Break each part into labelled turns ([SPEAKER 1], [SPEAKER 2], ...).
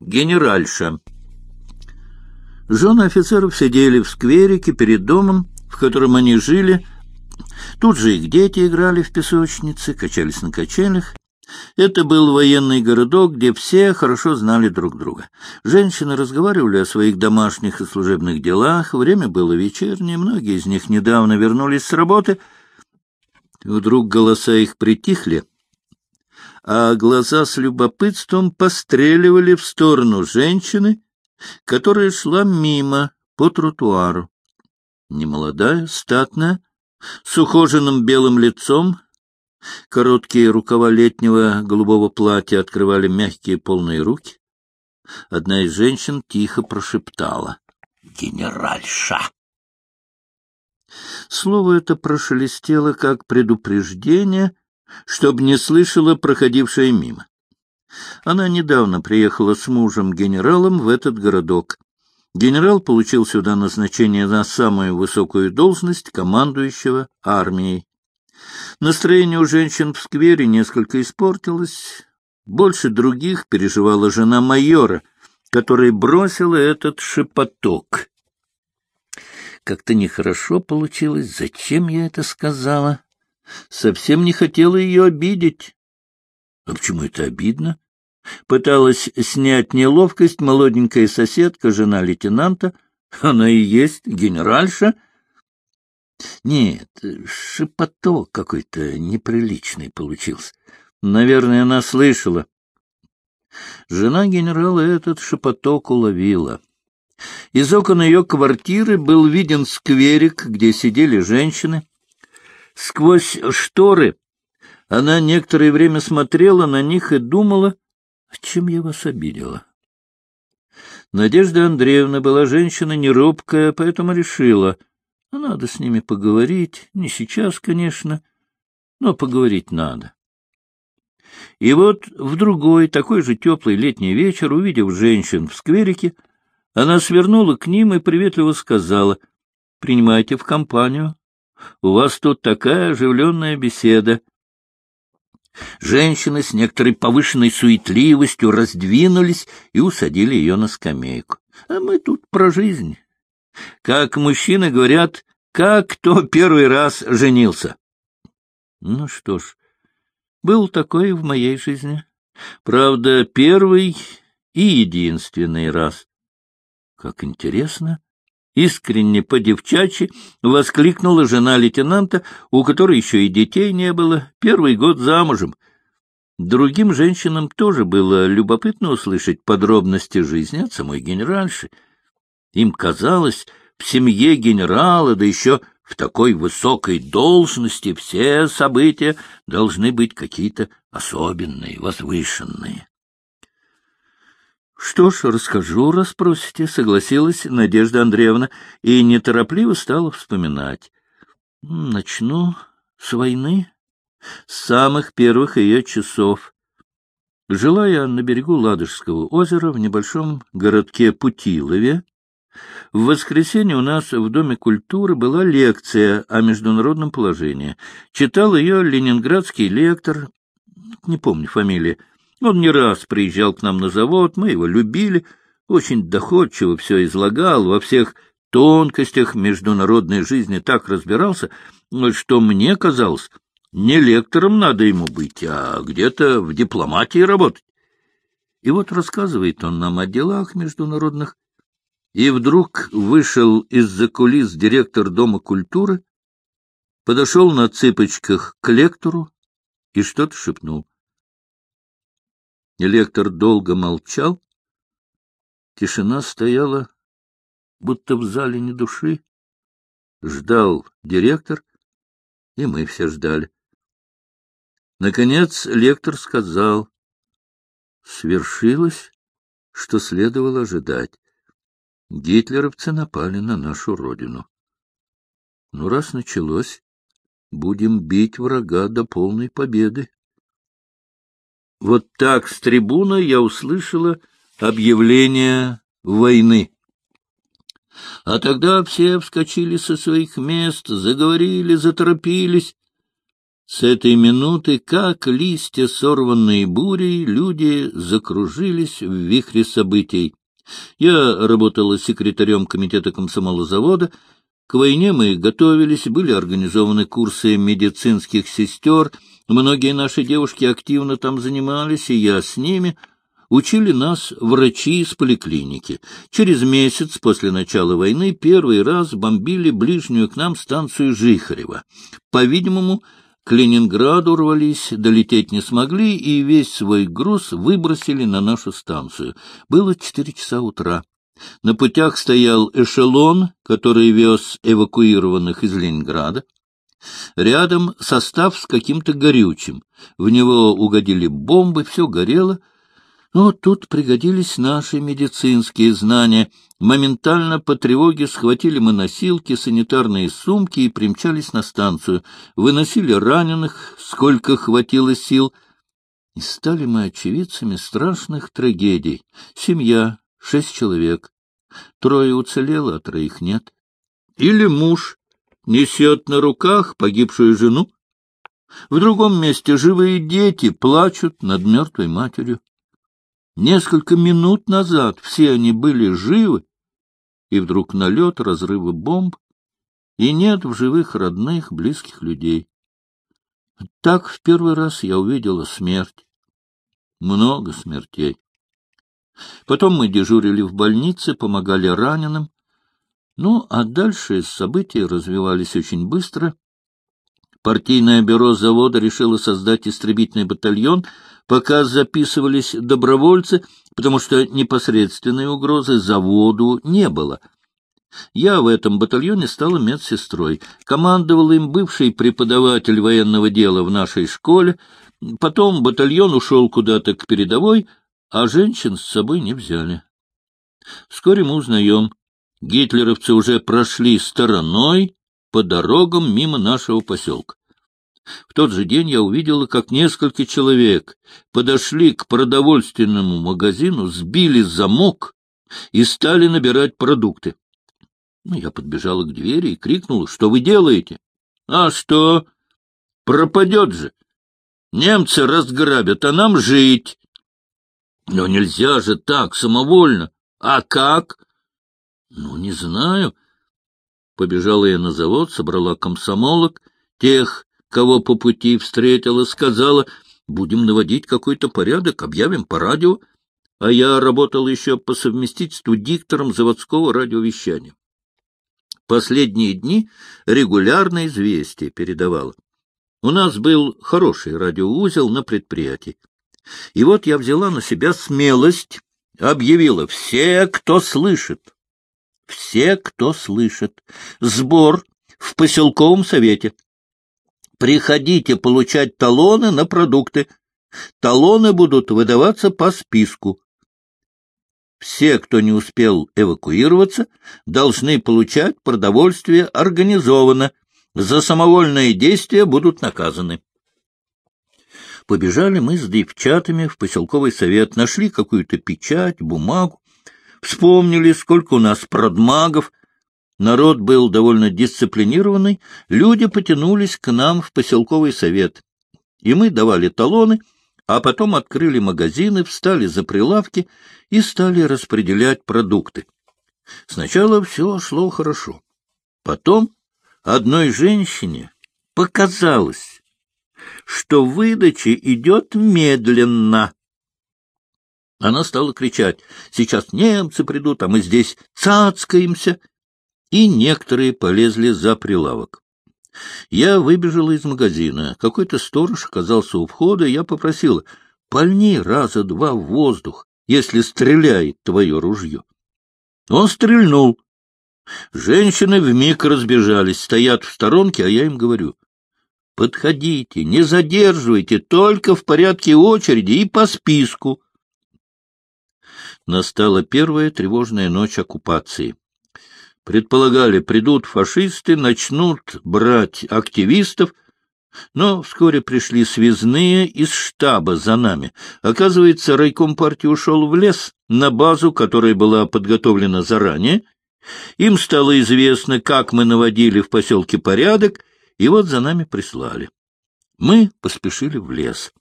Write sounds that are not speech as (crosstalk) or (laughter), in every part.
[SPEAKER 1] Генеральша. Жены офицеров сидели в скверике перед домом, в котором они жили. Тут же их дети играли в песочнице, качались на качелях. Это был военный городок, где все хорошо знали друг друга. Женщины разговаривали о своих домашних и служебных делах. Время было вечернее, многие из них недавно вернулись с работы. Вдруг голоса их притихли, а глаза с любопытством постреливали в сторону женщины, которая шла мимо по тротуару. Немолодая, статная, с ухоженным белым лицом, короткие рукава летнего голубого платья открывали мягкие полные руки. Одна из женщин тихо прошептала «Генеральша!». Слово это прошелестело как предупреждение, чтобы не слышала проходившая мимо. Она недавно приехала с мужем-генералом в этот городок. Генерал получил сюда назначение на самую высокую должность командующего армией. Настроение у женщин в сквере несколько испортилось. Больше других переживала жена майора, которая бросила этот шепоток. Как-то нехорошо получилось. Зачем я это сказала? Совсем не хотела ее обидеть. А почему это обидно? Пыталась снять неловкость молоденькая соседка, жена лейтенанта. Она и есть генеральша. Нет, шепоток какой-то неприличный получился. Наверное, она слышала. Жена генерала этот шепоток уловила. Из окон ее квартиры был виден скверик, где сидели женщины. Сквозь шторы она некоторое время смотрела на них и думала, чем я вас обидела. Надежда Андреевна была женщина неробкая, поэтому решила, надо с ними поговорить, не сейчас, конечно, но поговорить надо. И вот в другой, такой же теплый летний вечер, увидев женщин в скверике, она свернула к ним и приветливо сказала, «Принимайте в компанию. У вас тут такая оживленная беседа». Женщины с некоторой повышенной суетливостью раздвинулись и усадили ее на скамейку. А мы тут про жизнь. Как мужчины говорят, как кто первый раз женился. Ну что ж, был такой в моей жизни. Правда, первый и единственный раз. Как интересно! Искренне по-девчачьи воскликнула жена лейтенанта, у которой еще и детей не было, первый год замужем. Другим женщинам тоже было любопытно услышать подробности жизни от самой генеральши. Им казалось, в семье генерала, да еще в такой высокой должности, все события должны быть какие-то особенные, возвышенные. Что ж, расскажу, расспросите, согласилась Надежда Андреевна и неторопливо стала вспоминать. Начну с войны, с самых первых ее часов. Жила я на берегу Ладожского озера в небольшом городке Путилове. В воскресенье у нас в Доме культуры была лекция о международном положении. Читал ее ленинградский лектор, не помню фамилии, он не раз приезжал к нам на завод, мы его любили, очень доходчиво все излагал, во всех тонкостях международной жизни так разбирался, что мне казалось, не лектором надо ему быть, а где-то в дипломатии работать. И вот рассказывает он нам о делах международных, и вдруг вышел из-за кулис директор Дома культуры, подошел на цыпочках к лектору и что-то шепнул. Лектор долго молчал. Тишина стояла, будто в зале не души. Ждал директор, и мы все ждали. Наконец лектор сказал, свершилось, что следовало ожидать. Гитлеровцы напали на нашу родину. Ну, раз началось, будем бить врага до полной победы. Вот так с трибуны я услышала объявление войны. А тогда все вскочили со своих мест, заговорили, заторопились. С этой минуты, как листья, сорванные бурей, люди закружились в вихре событий. Я работала секретарем комитета комсомола завода. К войне мы готовились, были организованы курсы медицинских сестер. Многие наши девушки активно там занимались, и я с ними — учили нас врачи из поликлиники. Через месяц после начала войны первый раз бомбили ближнюю к нам станцию Жихарева. По-видимому, к Ленинграду рвались, долететь не смогли, и весь свой груз выбросили на нашу станцию. Было четыре часа утра. На путях стоял эшелон, который вез эвакуированных из Ленинграда. Рядом состав с каким-то горючим. В него угодили бомбы, все горело — но тут пригодились наши медицинские знания. Моментально по тревоге схватили мы носилки, санитарные сумки и примчались на станцию. Выносили раненых, сколько хватило сил. И стали мы очевидцами страшных трагедий. Семья, шесть человек. Трое уцелело, а троих нет. Или муж несет на руках погибшую жену. В другом месте живые дети плачут над мертвой матерью. Несколько минут назад все они были живы, и вдруг налет, разрывы бомб, и нет в живых родных, близких людей. Так в первый раз я увидела смерть. Много смертей. Потом мы дежурили в больнице, помогали раненым. Ну, а дальше события развивались очень быстро. Партийное бюро завода решило создать истребительный батальон — пока записывались добровольцы, потому что непосредственной угрозы заводу не было. Я в этом батальоне стала медсестрой. Командовал им бывший преподаватель военного дела в нашей школе. Потом батальон ушел куда-то к передовой, а женщин с собой не взяли. Вскоре мы узнаем, гитлеровцы уже прошли стороной по дорогам мимо нашего поселка. В тот же день я увидела, как несколько человек подошли к продовольственному магазину, сбили замок и стали набирать продукты. Ну, я подбежала к двери и крикнула, что вы делаете? А что? Пропадет же. Немцы разграбят, а нам жить. Но нельзя же так, самовольно. А как? Ну, не знаю. Побежала я на завод, собрала комсомолок, тех, кого по пути встретила, сказала, будем наводить какой-то порядок, объявим по радио. А я работал еще по совместительству диктором заводского радиовещания. Последние дни регулярно известие передавала. У нас был хороший радиоузел на предприятии. И вот я взяла на себя смелость, объявила «Все, кто слышит». Все, кто слышит. Сбор в поселковом совете. Приходите получать талоны на продукты. Талоны будут выдаваться по списку. Все, кто не успел эвакуироваться, должны получать продовольствие организованно. За самовольные действия будут наказаны. Побежали мы с девчатами в поселковый совет, нашли какую-то печать, бумагу, вспомнили, сколько у нас продмагов, Народ был довольно дисциплинированный, люди потянулись к нам в поселковый совет. И мы давали талоны, а потом открыли магазины, встали за прилавки и стали распределять продукты. Сначала все шло хорошо. Потом одной женщине показалось, что выдача идет медленно. Она стала кричать, «Сейчас немцы придут, а мы здесь цацкаемся!» и некоторые полезли за прилавок. Я выбежала из магазина. Какой-то сторож оказался у входа, и я попросила, пальни раза два в воздух, если стреляет твое ружье. Он стрельнул. Женщины вмиг разбежались, стоят в сторонке, а я им говорю, подходите, не задерживайте, только в порядке очереди и по списку. Настала первая тревожная ночь оккупации. Предполагали, придут фашисты, начнут брать активистов, но вскоре пришли связные из штаба за нами. Оказывается, райком партии ушел в лес, на базу, которая была подготовлена заранее. Им стало известно, как мы наводили в поселке порядок, и вот за нами прислали. Мы поспешили в лес.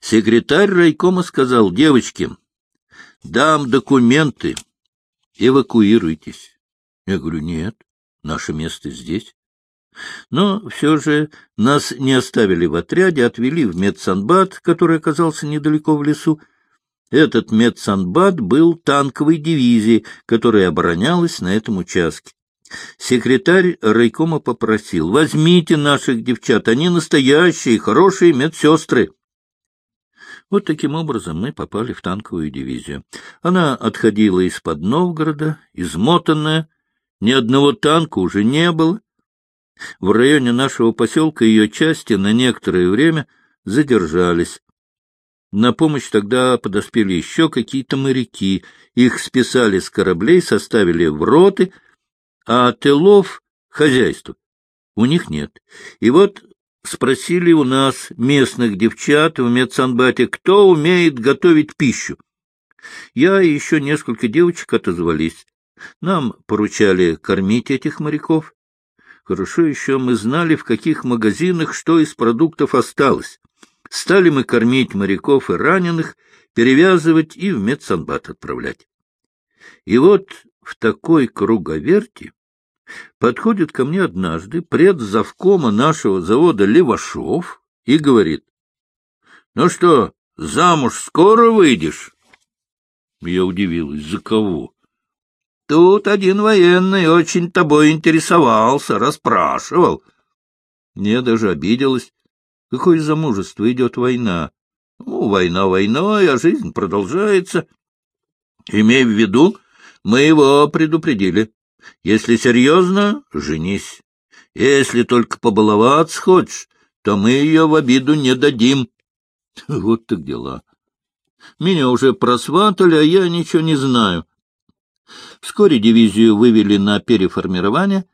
[SPEAKER 1] Секретарь райкома сказал, девочки, дам документы, эвакуируйтесь. Я говорю, нет, наше место здесь. Но все же нас не оставили в отряде, отвели в медсанбат, который оказался недалеко в лесу. Этот медсанбат был танковой дивизией, которая оборонялась на этом участке. Секретарь райкома попросил, возьмите наших девчат, они настоящие, хорошие медсестры. Вот таким образом мы попали в танковую дивизию. Она отходила из-под Новгорода, измотанная, ни одного танка уже не было. В районе нашего поселка ее части на некоторое время задержались. На помощь тогда подоспели еще какие-то моряки. Их списали с кораблей, составили в роты, а тылов — хозяйство. У них нет. И вот спросили у нас, местных девчат в медсанбате, кто умеет готовить пищу. Я и еще несколько девочек отозвались. Нам поручали кормить этих моряков. Хорошо еще мы знали, в каких магазинах что из продуктов осталось. Стали мы кормить моряков и раненых, перевязывать и в медсанбат отправлять. И вот в такой круговерти подходит ко мне однажды предзавкома нашего завода Левашов и говорит, — Ну что, замуж скоро выйдешь? Я удивилась, за кого? Тут один военный очень тобой интересовался, расспрашивал. Мне даже обиделась. Какое замужество идет война? Ну, война войной, а жизнь продолжается. Имей в виду, мы его предупредили. Если серьезно, женись. Если только побаловаться хочешь, то мы ее в обиду не дадим. (laughs) Вот так дела. Меня уже просватали, а я ничего не знаю. Вскоре дивизию вывели на переформирование.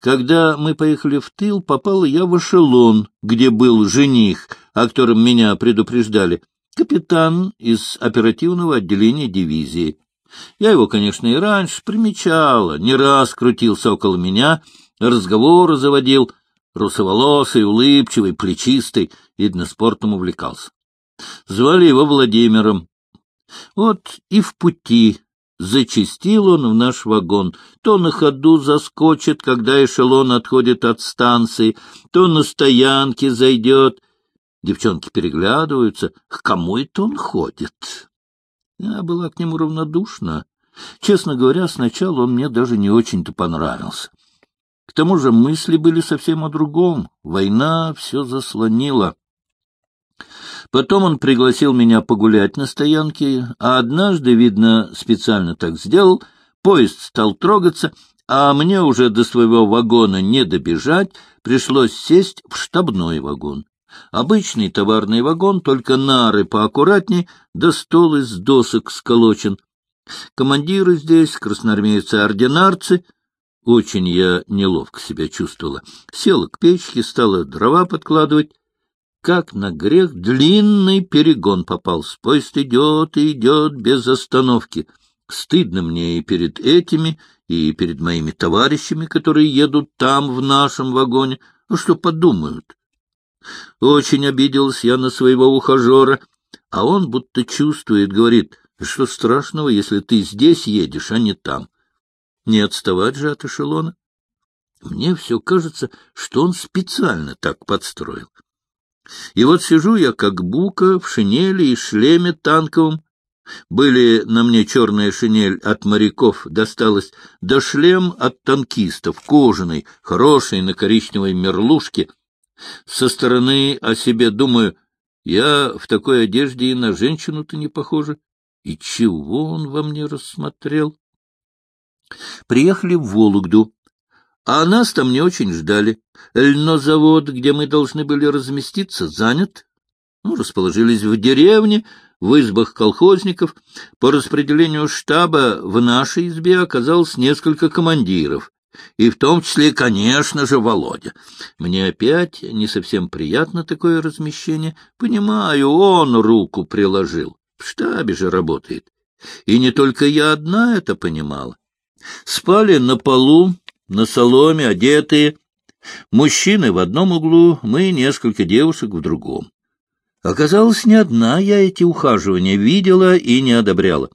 [SPEAKER 1] Когда мы поехали в тыл, попал я в эшелон, где был жених, о котором меня предупреждали, капитан из оперативного отделения дивизии. Я его, конечно, и раньше примечала, не раз крутился около меня, разговоры заводил, русоволосый, улыбчивый, плечистый, видно, спортом увлекался. Звали его Владимиром. Вот и в пути Зачистил он в наш вагон. То на ходу заскочит, когда эшелон отходит от станции, то на стоянке зайдет. Девчонки переглядываются. К кому это он ходит? Я была к нему равнодушна. Честно говоря, сначала он мне даже не очень-то понравился. К тому же мысли были совсем о другом. Война все заслонила. Потом он пригласил меня погулять на стоянке, а однажды, видно, специально так сделал, поезд стал трогаться, а мне уже до своего вагона не добежать, пришлось сесть в штабной вагон. Обычный товарный вагон, только нары поаккуратней, да стол из досок сколочен. Командиры здесь, красноармейцы-ординарцы. Очень я неловко себя чувствовала. Села к печке, стала дрова подкладывать как на грех длинный перегон попался. Поезд идет и идет без остановки. Стыдно мне и перед этими, и перед моими товарищами, которые едут там, в нашем вагоне. Ну, что подумают? Очень обиделась я на своего ухажера, а он будто чувствует, говорит, что страшного, если ты здесь едешь, а не там. Не отставать же от эшелона. Мне все кажется, что он специально так подстроил. И вот сижу я, как бука, в шинели и шлеме танковом. Были на мне черная шинель от моряков, досталась, да шлем от танкистов, кожаный, хороший, на коричневой мерлушке. Со стороны о себе думаю, я в такой одежде и на женщину-то не похожа. И чего он во мне рассмотрел? Приехали в Вологду. А нас там не очень ждали. Льнозавод, где мы должны были разместиться, занят. Ну, расположились в деревне, в избах колхозников. По распределению штаба в нашей избе оказалось несколько командиров. И в том числе, конечно же, Володя. Мне опять не совсем приятно такое размещение. Понимаю, он руку приложил. В штабе же работает. И не только я одна это понимала. Спали на полу, на соломе, одетые. Мужчины в одном углу, мы несколько девушек в другом. Оказалось, не одна я эти ухаживания видела и не одобряла.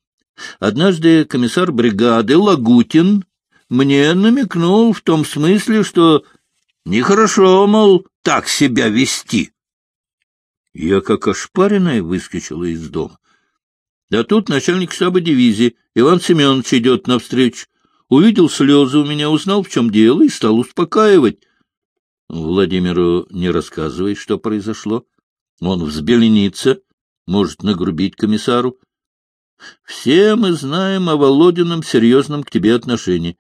[SPEAKER 1] Однажды комиссар бригады Лагутин мне намекнул в том смысле, что нехорошо, мол, так себя вести. Я как ошпаренная выскочила из дома. Да тут начальник штаба дивизии Иван Семенович идет навстречу. Увидел слезы у меня, узнал, в чем дело, и стал успокаивать. Владимиру не рассказывай, что произошло. Он взбеленится, может нагрубить комиссару. Все мы знаем о Володином серьезном к тебе отношении.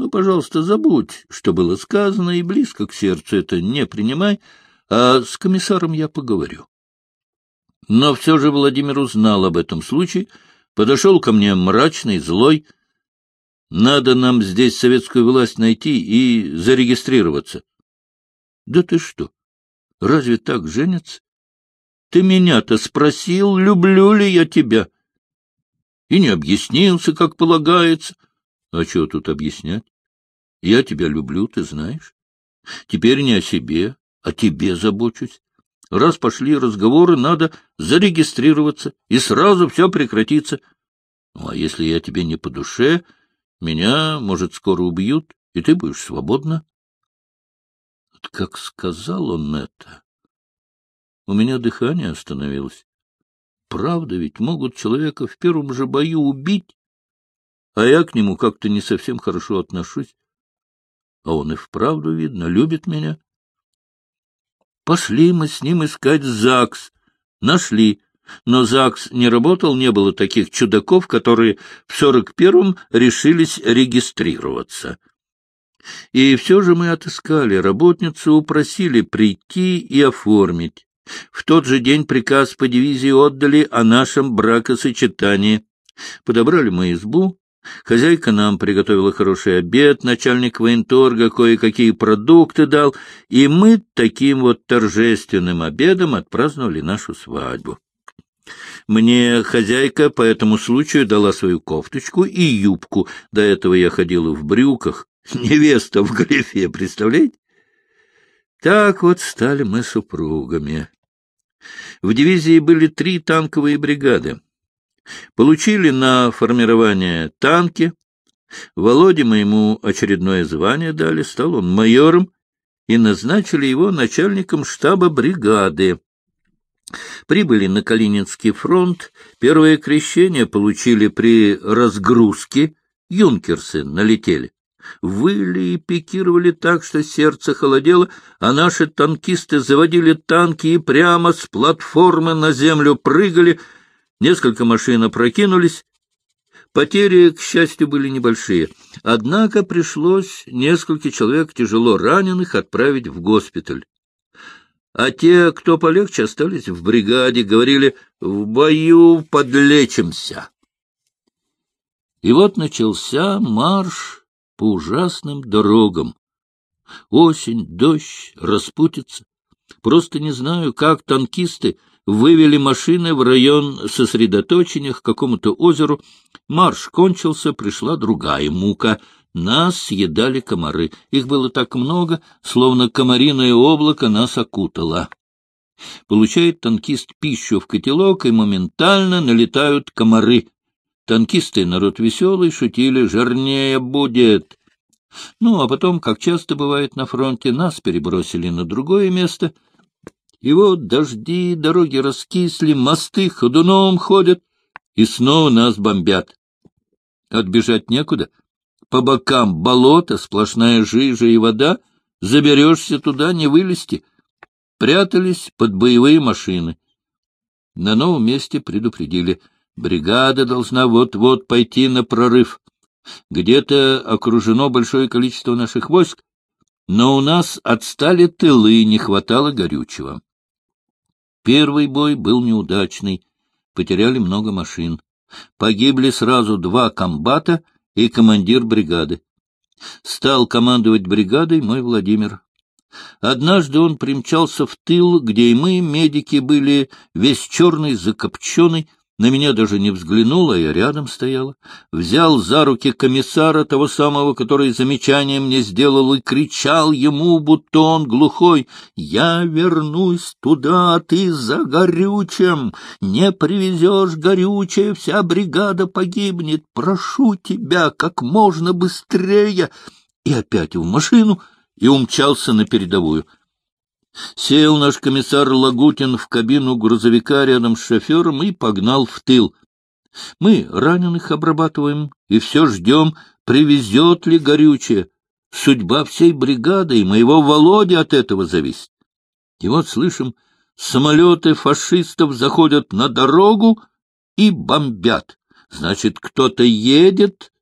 [SPEAKER 1] Ну, пожалуйста, забудь, что было сказано, и близко к сердцу это не принимай, а с комиссаром я поговорю. Но все же Владимир узнал об этом случае, подошел ко мне мрачный, злой. Надо нам здесь советскую власть найти и зарегистрироваться. Да ты что? Разве так женятся? Ты меня-то спросил, люблю ли я тебя? И не объяснился, как полагается. А чего тут объяснять? Я тебя люблю, ты знаешь. Теперь не о себе, о тебе забочусь. Раз пошли разговоры, надо зарегистрироваться, и сразу все прекратится. Ну, а если я тебе не по душе, меня, может, скоро убьют, и ты будешь свободна. Вот как сказал он это, у меня дыхание остановилось. Правда ведь могут человека в первом же бою убить, а я к нему как-то не совсем хорошо отношусь. А он и вправду, видно, любит меня. Пошли мы с ним искать ЗАГС. Нашли. Но ЗАГС не работал, не было таких чудаков, которые в сорок первом решились регистрироваться. И все же мы отыскали работницу, упросили прийти и оформить. В тот же день приказ по дивизии отдали о нашем бракосочетании. Подобрали мы избу. Хозяйка нам приготовила хороший обед, начальник военторга кое-какие продукты дал, и мы таким вот торжественным обедом отпраздновали нашу свадьбу. Мне хозяйка по этому случаю дала свою кофточку и юбку. До этого я ходила в брюках. (laughs) Невеста в грифе, представляете? Так вот стали мы супругами. В дивизии были три танковые бригады. Получили на формирование танки. Володе моему очередное звание дали, стал он майором, и назначили его начальником штаба бригады. Прибыли на Калининский фронт, первое крещение получили при разгрузке, юнкерсы налетели. Выли и пикировали так, что сердце холодело, а наши танкисты заводили танки и прямо с платформы на землю прыгали. Несколько машин опрокинулись. Потери, к счастью, были небольшие. Однако пришлось несколько человек тяжело раненых отправить в госпиталь. А те, кто полегче, остались в бригаде, говорили «в бою подлечимся». И вот начался марш по ужасным дорогам. Осень, дождь, распутится. Просто не знаю, как танкисты вывели машины в район сосредоточения к какому-то озеру. Марш кончился, пришла другая мука. Нас съедали комары. Их было так много, словно комариное облако нас окутало. Получает танкист пищу в котелок, и моментально налетают комары. Танкисты — народ веселый, шутили, жирнее будет. Ну, а потом, как часто бывает на фронте, нас перебросили на другое место. И вот дожди, дороги раскисли, мосты ходуном ходят, и снова нас бомбят. Отбежать некуда. По бокам болото, сплошная жижа и вода, заберешься туда, не вылезти. Прятались под боевые машины. На новом месте предупредили — Бригада должна вот-вот пойти на прорыв. Где-то окружено большое количество наших войск, но у нас отстали тылы, не хватало горючего. Первый бой был неудачный, потеряли много машин. Погибли сразу два комбата и командир бригады. Стал командовать бригадой мой Владимир. Однажды он примчался в тыл, где и мы, медики, были весь черный, закопченный, на меня даже не взглянула, я рядом стояла. Взял за руки комиссара, того самого, который замечание мне сделал, и кричал ему, будто он глухой, «Я вернусь туда, а ты за горючим! Не привезешь горючее, вся бригада погибнет! Прошу тебя, как можно быстрее!» И опять в машину, и умчался на передовую. Сел наш комиссар Лагутин в кабину грузовика рядом с шофером и погнал в тыл. Мы раненых обрабатываем и все ждем, привезет ли горючее. Судьба всей бригады и моего Володи от этого зависит. И вот слышим, самолеты фашистов заходят на дорогу и бомбят. Значит, кто-то едет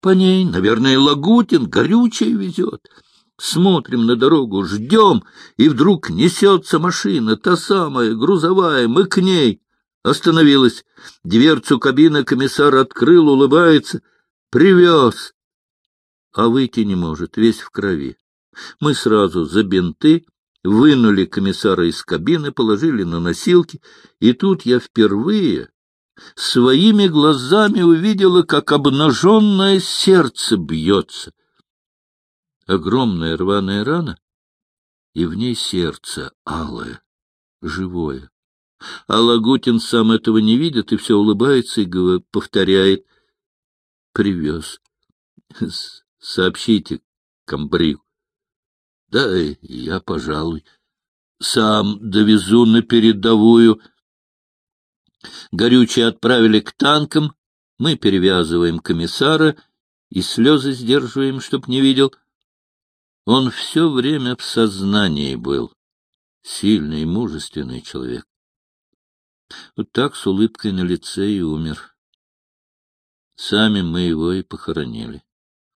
[SPEAKER 1] по ней, наверное, Лагутин горючее везет. Смотрим на дорогу, ждем, и вдруг несется машина, та самая, грузовая, мы к ней. Остановилась. Дверцу кабины комиссар открыл, улыбается. Привез. А выйти не может, весь в крови. Мы сразу за бинты вынули комиссара из кабины, положили на носилки, и тут я впервые своими глазами увидела, как обнаженное сердце бьется — огромная рваная рана, и в ней сердце алое, живое. А Лагутин сам этого не видит и все улыбается и повторяет. Привез. Сообщите комбриг. Да, я, пожалуй, сам довезу на передовую. Горючее отправили к танкам, мы перевязываем комиссара и слезы сдерживаем, чтоб не видел — он все время в сознании был. Сильный и мужественный человек. Вот так с улыбкой на лице и умер. Сами мы его и похоронили.